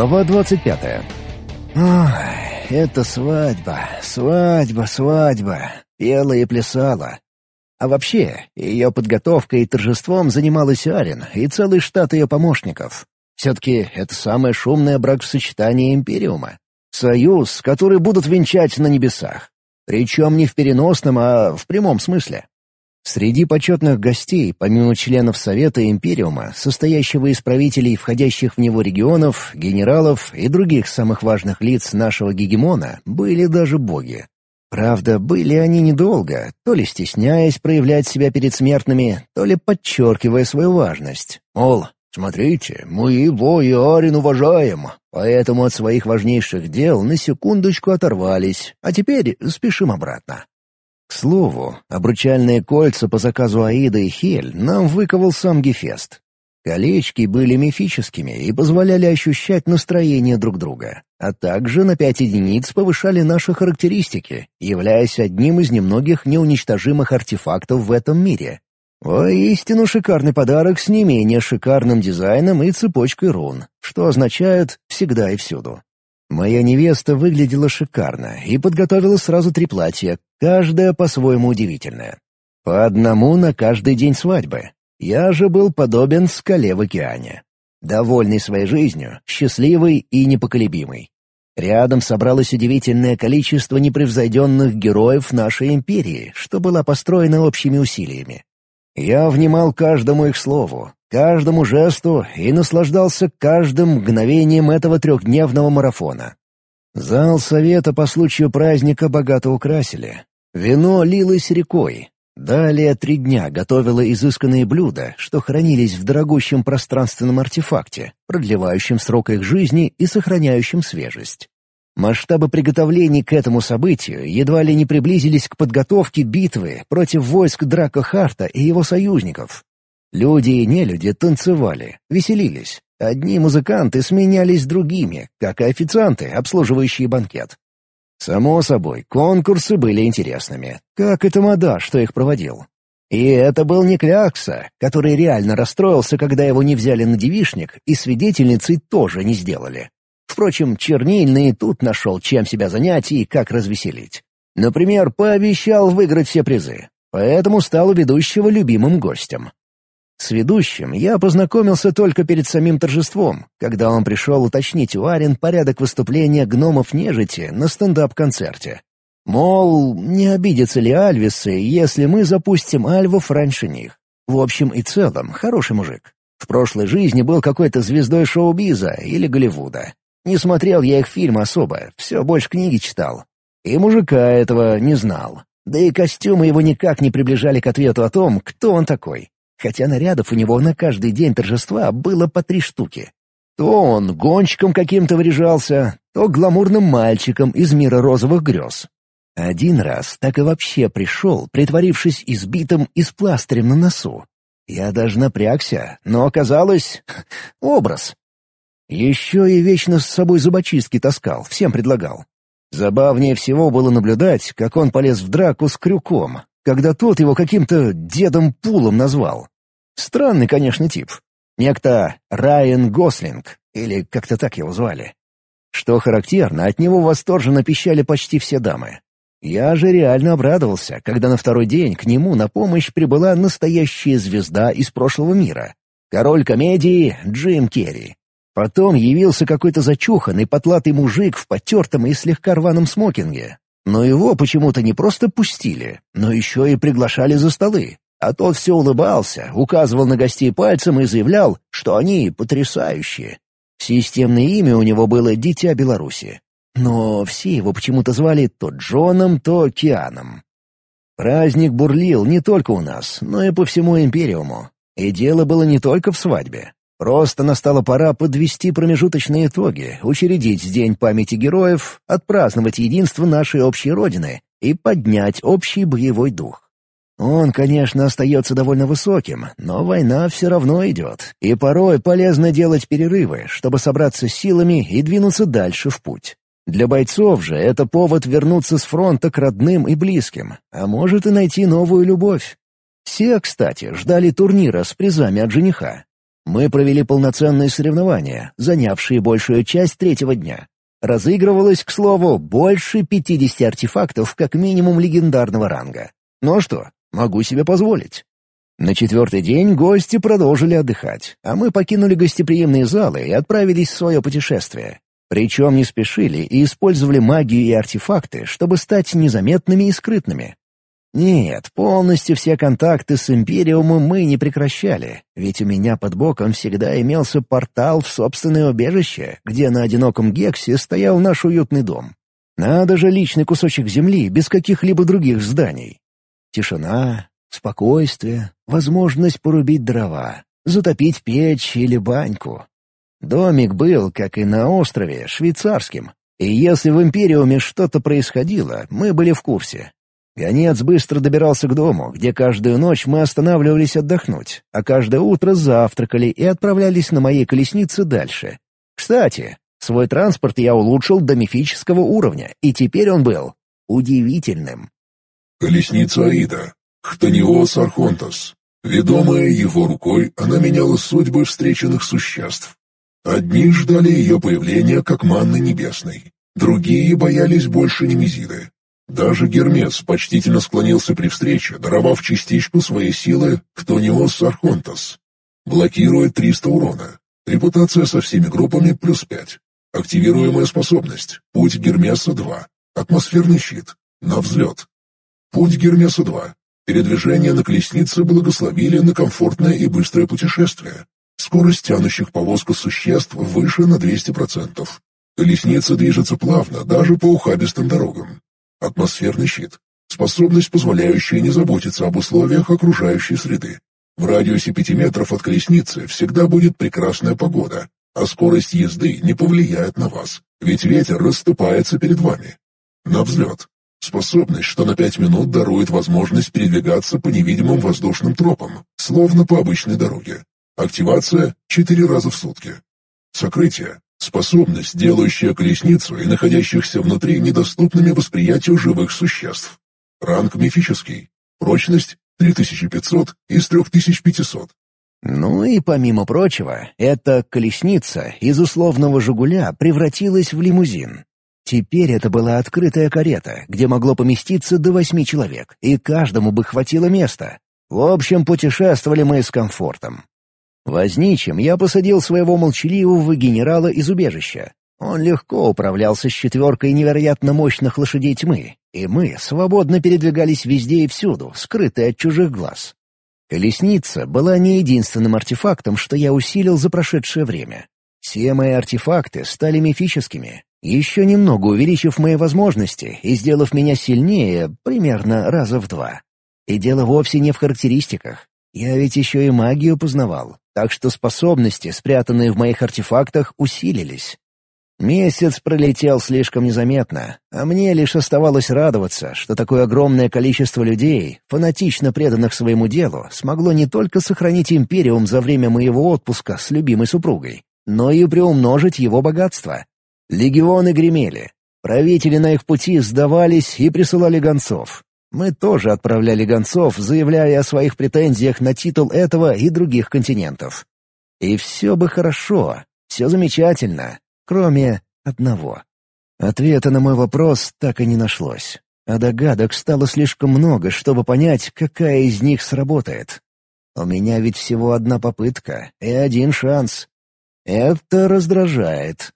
Глава двадцать пятая. Ох, это свадьба, свадьба, свадьба. Пела и плясала. А вообще, ее подготовкой и торжеством занималась Арин и целый штат ее помощников. Все-таки это самое шумное бракосочетание Империума. Союз, который будут венчать на небесах. Причем не в переносном, а в прямом смысле. Среди почетных гостей, помимо членов Совета Империума, состоящего из правителей входящих в него регионов, генералов и других самых важных лиц нашего гегемона, были даже боги. Правда, были они недолго, то ли стесняясь проявлять себя перед смертными, то ли подчеркивая свою важность. Мол, смотрите, мы его и Арин уважаем, поэтому от своих важнейших дел на секундочку оторвались, а теперь спешим обратно. К слову, обручальные кольца по заказу Аида и Хель нам выковал сам Гефест. Колечки были мифическими и позволяли ощущать настроение друг друга, а также на пять единиц повышали наши характеристики, являясь одним из немногих неуничтожимых артефактов в этом мире. Воистину шикарный подарок с не менее шикарным дизайном и цепочкой рун, что означает «всегда и всюду». Моя невеста выглядела шикарно и подготовила сразу три платья, каждое по-своему удивительное. По одному на каждый день свадьбы. Я же был подобен скале в океане. Довольный своей жизнью, счастливый и непоколебимый. Рядом собралось удивительное количество непревзойденных героев нашей империи, что была построена общими усилиями. Я внимал каждому их слову, каждому жесту и наслаждался каждым мгновением этого трехдневного марафона. Зал совета по случаю праздника богато украсили. Вино лилось рекой. Далее три дня готовила изысканные блюда, что хранились в дорогущем пространственном артефакте, продлевающем срок их жизни и сохраняющем свежесть. Масштабы приготовлений к этому событию едва ли не приблизились к подготовке битвы против войск Драко Харта и его союзников. Люди и нелюди танцевали, веселились. Одни музыканты сменялись другими, как и официанты, обслуживающие банкет. Само собой, конкурсы были интересными, как и Тамада, что их проводил. И это был не Клякса, который реально расстроился, когда его не взяли на девишник, и свидетельницей тоже не сделали. Впрочем, Чернильный тут нашел, чем себя занять и как развеселить. Например, пообещал выиграть все призы, поэтому стал у ведущего любимым гостем. С ведущим я познакомился только перед самим торжеством, когда он пришел уточнить у Арин порядок выступления гномов нежити на стендап-концерте. Мол, не обидятся ли альвисы, если мы запустим альвов раньше них. В общем и целом, хороший мужик. В прошлой жизни был какой-то звездой шоу-биза или Голливуда. Не смотрел я их фильм особо, все больше книги читал. И мужика этого не знал. Да и костюмы его никак не приближали к ответу о том, кто он такой хотя нарядов у него на каждый день торжества было по три штуки. То он гонщиком каким-то выряжался, то гламурным мальчиком из мира розовых грез. Один раз так и вообще пришел, притворившись избитым и с пластырем на носу. Я даже напрягся, но оказалось... образ. Еще и вечно с собой зубочистки таскал, всем предлагал. Забавнее всего было наблюдать, как он полез в драку с крюком, когда тот его каким-то дедом Пулом назвал. Странный, конечно, тип. Некто Райан Гослинг, или как-то так его звали. Что характерно, от него восторженно пищали почти все дамы. Я же реально обрадовался, когда на второй день к нему на помощь прибыла настоящая звезда из прошлого мира. Король комедии Джим Керри. Потом явился какой-то зачуханный потлатый мужик в потертом и слегка рваном смокинге, но его почему-то не просто пустили, но еще и приглашали за столы. А тот все улыбался, указывал на гостей пальцем и заявлял, что они потрясающие. Системное имя у него было «Дитя Беларуси». Но все его почему-то звали то Джоном, то Кианом. Праздник бурлил не только у нас, но и по всему Империуму. И дело было не только в свадьбе. Просто настала пора подвести промежуточные итоги, учредить День памяти героев, отпраздновать единство нашей общей Родины и поднять общий боевой дух. Он, конечно, остается довольно высоким, но война все равно идет, и порой полезно делать перерывы, чтобы собраться силами и двинуться дальше в путь. Для бойцов же это повод вернуться с фронта к родным и близким, а может и найти новую любовь. Все, кстати, ждали турнира с призами от жениха, Мы провели полноценные соревнования, занявшие большую часть третьего дня. Разыгрывалось, к слову, больше 50 артефактов как минимум легендарного ранга. Ну что, могу себе позволить. На четвертый день гости продолжили отдыхать, а мы покинули гостеприимные залы и отправились в свое путешествие. Причем не спешили и использовали магию и артефакты, чтобы стать незаметными и скрытными. Нет, полностью все контакты с Империумом мы не прекращали, ведь у меня под боком всегда имелся портал в собственное убежище, где на одиноком Гексе стоял наш уютный дом. Надо же личный кусочек земли без каких-либо других зданий. Тишина, Спокойствие, возможность порубить дрова, затопить печь или баньку. Домик был, как и на острове, швейцарским. И если в Империуме что-то происходило, мы были в курсе. Гонец быстро добирался к дому, где каждую ночь мы останавливались отдохнуть, а каждое утро завтракали и отправлялись на моей колеснице дальше. Кстати, свой транспорт я улучшил до мифического уровня, и теперь он был удивительным. «Колесница Аида. Хтониос Архонтос. Ведомая его рукой, она меняла судьбы встреченных существ. Одни ждали ее появления как манны небесной, другие боялись больше Немезиды. Даже Гермес почтительно склонился при встрече, даровав частичку своей силы Хтониос Архонтос. Блокирует 300 урона. Репутация со всеми группами плюс 5. Активируемая способность. Путь Гермеса 2. Атмосферный щит. На взлет. Путь Гермеса 2. Передвижение на колеснице благословили на комфортное и быстрое путешествие. Скорость тянущих повозку существ выше на 200%. Колесница движется плавно, даже по ухабистым дорогам. Атмосферный щит. Способность, позволяющая не заботиться об условиях окружающей среды. В радиусе 5 метров от колесницы всегда будет прекрасная погода, а скорость езды не повлияет на вас, ведь ветер расступается перед вами. На взлет. Способность, что на пять минут дарует возможность передвигаться по невидимым воздушным тропам, словно по обычной дороге. Активация — четыре раза в сутки. Сокрытие — способность, делающая колесницу и находящихся внутри недоступными восприятию живых существ. Ранг мифический. Прочность — 3500 из 3500. Ну и помимо прочего, эта колесница из условного «Жигуля» превратилась в лимузин. Теперь это была открытая карета, где могло поместиться до восьми человек, и каждому бы хватило места. В общем, путешествовали мы с комфортом. Возничим я посадил своего молчаливого генерала из убежища. Он легко управлялся с четверкой невероятно мощных лошадей тьмы, и мы свободно передвигались везде и всюду, скрытые от чужих глаз. Колесница была не единственным артефактом, что я усилил за прошедшее время. Все мои артефакты стали мифическими, еще немного увеличив мои возможности и сделав меня сильнее примерно раза в два. И дело вовсе не в характеристиках. Я ведь еще и магию познавал, так что способности, спрятанные в моих артефактах, усилились. Месяц пролетел слишком незаметно, а мне лишь оставалось радоваться, что такое огромное количество людей, фанатично преданных своему делу, смогло не только сохранить Империум за время моего отпуска с любимой супругой, но и приумножить его богатство. Легионы гремели. Правители на их пути сдавались и присылали гонцов. Мы тоже отправляли гонцов, заявляя о своих претензиях на титул этого и других континентов. И все бы хорошо, все замечательно, кроме одного. Ответа на мой вопрос так и не нашлось. А догадок стало слишком много, чтобы понять, какая из них сработает. У меня ведь всего одна попытка и один шанс. Это раздражает.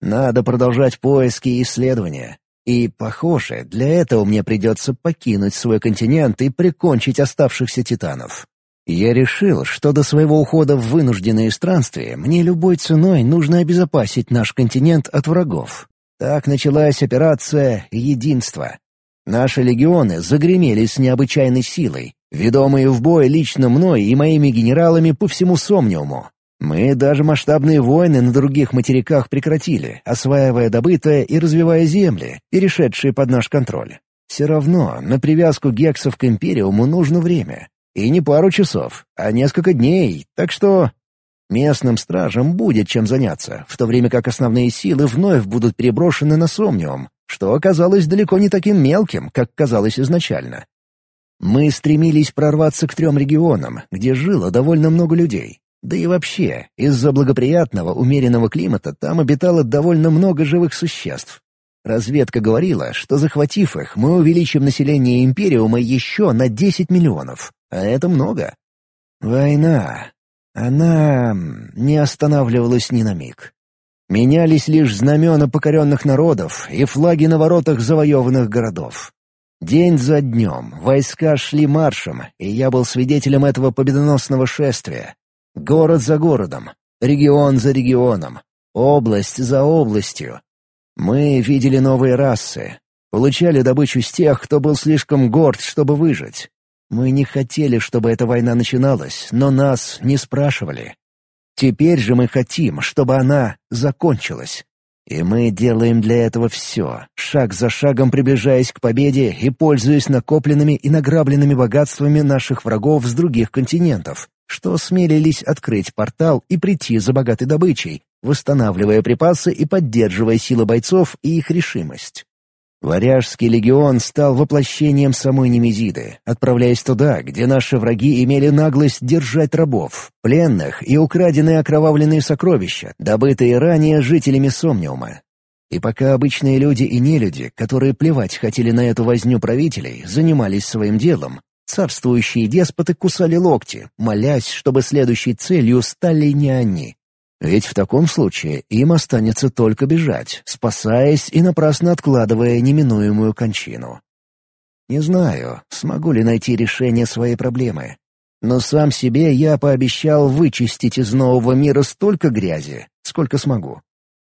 Надо продолжать поиски и исследования. И, похоже, для этого мне придется покинуть свой континент и прикончить оставшихся титанов. Я решил, что до своего ухода в вынужденные странствия мне любой ценой нужно обезопасить наш континент от врагов. Так началась операция «Единство». Наши легионы загремели с необычайной силой, ведомые в бой лично мной и моими генералами по всему Сомниуму. Мы даже масштабные войны на других материках прекратили, осваивая добытое и развивая земли, перешедшие под наш контроль. Все равно на привязку гексов к Империуму нужно время. И не пару часов, а несколько дней, так что... Местным стражам будет чем заняться, в то время как основные силы вновь будут переброшены на Сомниум, что оказалось далеко не таким мелким, как казалось изначально. Мы стремились прорваться к трем регионам, где жило довольно много людей, Да и вообще, из-за благоприятного, умеренного климата там обитало довольно много живых существ. Разведка говорила, что захватив их, мы увеличим население Империума еще на 10 миллионов. А это много. Война. Она не останавливалась ни на миг. Менялись лишь знамена покоренных народов и флаги на воротах завоеванных городов. День за днем войска шли маршем, и я был свидетелем этого победоносного шествия. Город за городом, регион за регионом, область за областью. Мы видели новые расы, получали добычу с тех, кто был слишком горд, чтобы выжить. Мы не хотели, чтобы эта война начиналась, но нас не спрашивали. Теперь же мы хотим, чтобы она закончилась. И мы делаем для этого все, шаг за шагом приближаясь к победе и пользуясь накопленными и награбленными богатствами наших врагов с других континентов, что смелились открыть портал и прийти за богатой добычей, восстанавливая припасы и поддерживая силы бойцов и их решимость. Варяжский легион стал воплощением самой Немезиды, отправляясь туда, где наши враги имели наглость держать рабов, пленных и украденные окровавленные сокровища, добытые ранее жителями Сомниума. И пока обычные люди и нелюди, которые плевать хотели на эту возню правителей, занимались своим делом, царствующие деспоты кусали локти, молясь, чтобы следующей целью стали не они. Ведь в таком случае им останется только бежать, спасаясь и напрасно откладывая неминуемую кончину. Не знаю, смогу ли найти решение своей проблемы. Но сам себе я пообещал вычистить из нового мира столько грязи, сколько смогу.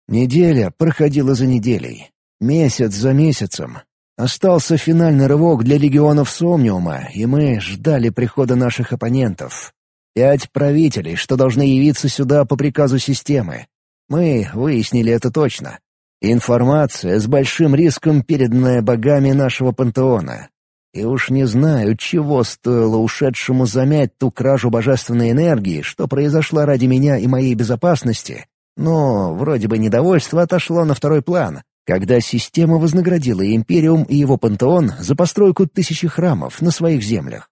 Неделя проходила за неделей, месяц за месяцем. Остался финальный рывок для легионов Сомниума, и мы ждали прихода наших оппонентов, Пять правителей, что должны явиться сюда по приказу системы. Мы выяснили это точно. Информация с большим риском, переданная богами нашего пантеона. И уж не знаю, чего стоило ушедшему замять ту кражу божественной энергии, что произошла ради меня и моей безопасности, но вроде бы недовольство отошло на второй план, когда система вознаградила Империум и его пантеон за постройку тысячи храмов на своих землях.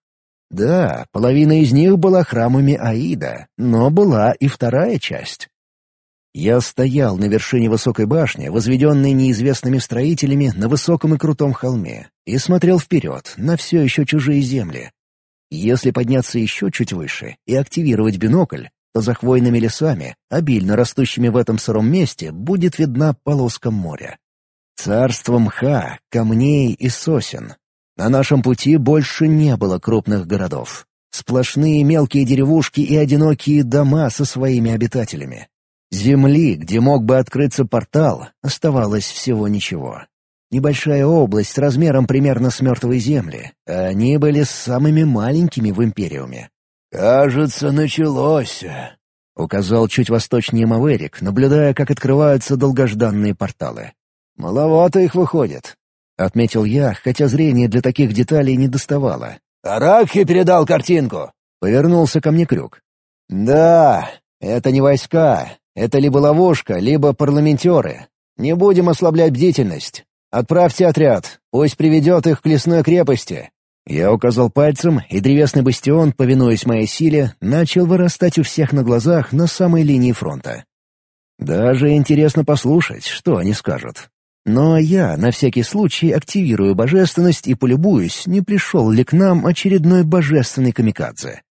Да, половина из них была храмами Аида, но была и вторая часть. Я стоял на вершине высокой башни, возведенной неизвестными строителями на высоком и крутом холме, и смотрел вперед, на все еще чужие земли. Если подняться еще чуть выше и активировать бинокль, то за хвойными лесами, обильно растущими в этом сыром месте, будет видна полоска моря. Царство мха, камней и сосен, на нашем пути больше не было крупных городов. Сплошные мелкие деревушки и одинокие дома со своими обитателями. Земли, где мог бы открыться портал, оставалось всего ничего. Небольшая область размером примерно с мертвой земли. А они были самыми маленькими в Империуме. «Кажется, началось», — указал чуть восточнее Маверик, наблюдая, как открываются долгожданные порталы. «Маловато их выходит. — отметил я, хотя зрение для таких деталей не доставало. «Аракхи передал картинку!» — повернулся ко мне Крюк. «Да, это не войска. Это либо ловушка, либо парламентеры. Не будем ослаблять бдительность. Отправьте отряд, пусть приведет их к лесной крепости». Я указал пальцем, и древесный бастион, повинуясь моей силе, начал вырастать у всех на глазах на самой линии фронта. Даже интересно послушать, что они скажут. Но я на всякий случай активирую божественность и полюбуюсь, не пришел ли к нам очередной божественный камикадзе.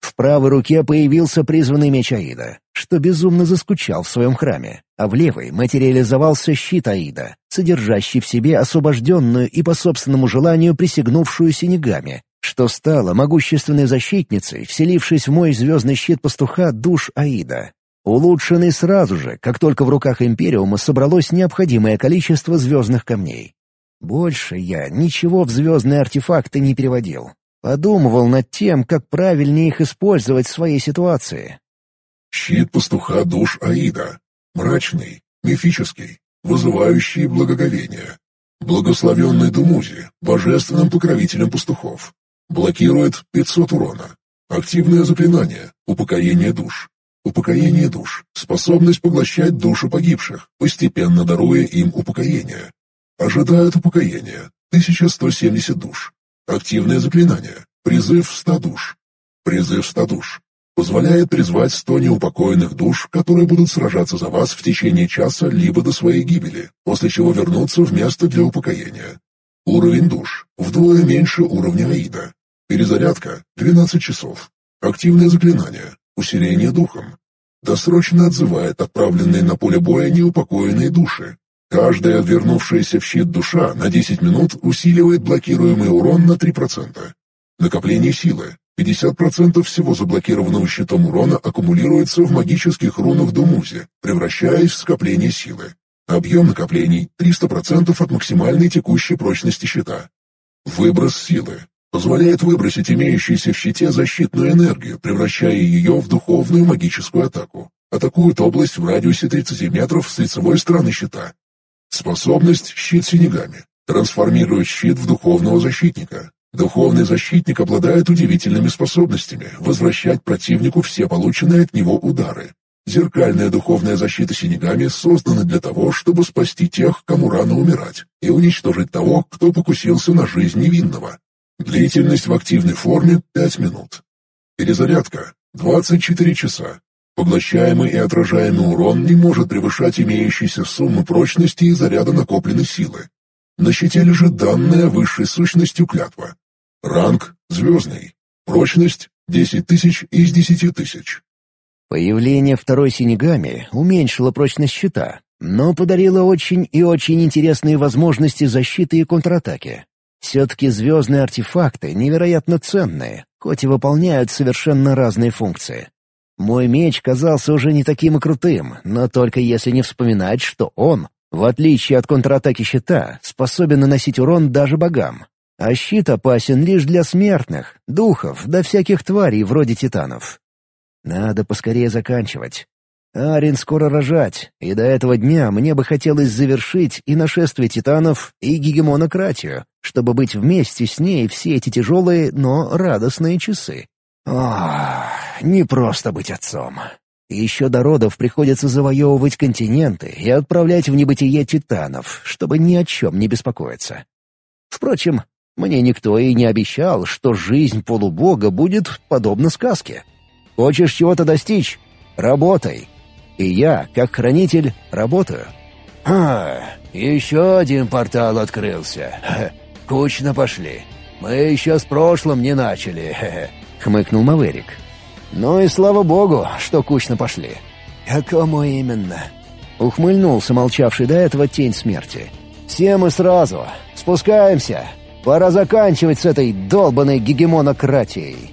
В правой руке появился призванный меч Аида, что безумно заскучал в своем храме, а в левой материализовался щит Аида, содержащий в себе освобожденную и по собственному желанию присягнувшую синегами, что стало могущественной защитницей, вселившись в мой звездный щит пастуха душ Аида, улучшенный сразу же, как только в руках Империума собралось необходимое количество звездных камней. Больше я ничего в звездные артефакты не переводил. Подумывал над тем, как правильнее их использовать в своей ситуации. Щит пастуха душ Аида. Мрачный, мифический, вызывающий благоговение. Благословенный Думузи, божественным покровителем пастухов. Блокирует 500 урона. Активное заклинание, упокоение душ. Упокоение душ. Способность поглощать души погибших, постепенно даруя им упокоение. Ожидает упокоения. 1170 душ. Активное заклинание. Призыв 100 душ. Призыв 100 душ. Позволяет призвать сто неупокоенных душ, которые будут сражаться за вас в течение часа либо до своей гибели, после чего вернуться в место для упокоения. Уровень душ вдвое меньше уровня Аида. Перезарядка — 12 часов. Активное заклинание — усиление духом. Досрочно отзывает отправленные на поле боя неупокоенные души. Каждая вернувшаяся в щит душа на 10 минут усиливает блокируемый урон на 3%. Накопление силы. 50% всего заблокированного щитом урона аккумулируется в магических рунах Думузе, превращаясь в скопление силы. Объем накоплений – 300% от максимальной текущей прочности щита. Выброс силы. Позволяет выбросить имеющуюся в щите защитную энергию, превращая ее в духовную магическую атаку. Атакует область в радиусе 30 метров с лицевой стороны щита. Способность «Щит Синегами». Трансформирует щит в духовного защитника. Духовный защитник обладает удивительными способностями возвращать противнику все полученные от него удары. Зеркальная духовная защита Синегами создана для того, чтобы спасти тех, кому рано умирать, и уничтожить того, кто покусился на жизнь невинного. Длительность в активной форме — 5 минут. Перезарядка — 24 часа. Поглощаемый и отражаемый урон не может превышать имеющиеся суммы прочности и заряда накопленной силы. На щите лежит данная высшей сущностью клятва. Ранг — звездный. Прочность — 10 тысяч из 10 тысяч. Появление второй Синегами уменьшило прочность щита, но подарило очень и очень интересные возможности защиты и контратаки. Все-таки звездные артефакты невероятно ценные, хоть и выполняют совершенно разные функции. Мой меч казался уже не таким и крутым, но только если не вспоминать, что он, в отличие от контратаки щита, способен наносить урон даже богам. А щит опасен лишь для смертных, духов, да всяких тварей вроде титанов. Надо поскорее заканчивать. Арин скоро рожать, и до этого дня мне бы хотелось завершить и нашествие титанов, и гегемонократию, чтобы быть вместе с ней все эти тяжелые, но радостные часы. Ох, не просто быть отцом. Еще до родов приходится завоевывать континенты и отправлять в небытие титанов, чтобы ни о чем не беспокоиться. Впрочем, мне никто и не обещал, что жизнь полубога будет подобна сказке. Хочешь чего-то достичь? Работай. И я, как хранитель, работаю. А, еще один портал открылся. Кучно пошли. Мы еще с прошлым не начали, хмыкнул Маверик. Ну и слава богу, что кучно пошли. Какому именно? Ухмыльнулся молчавший до этого тень смерти. Все мы сразу. Спускаемся. Пора заканчивать с этой долбанной гегемонократией.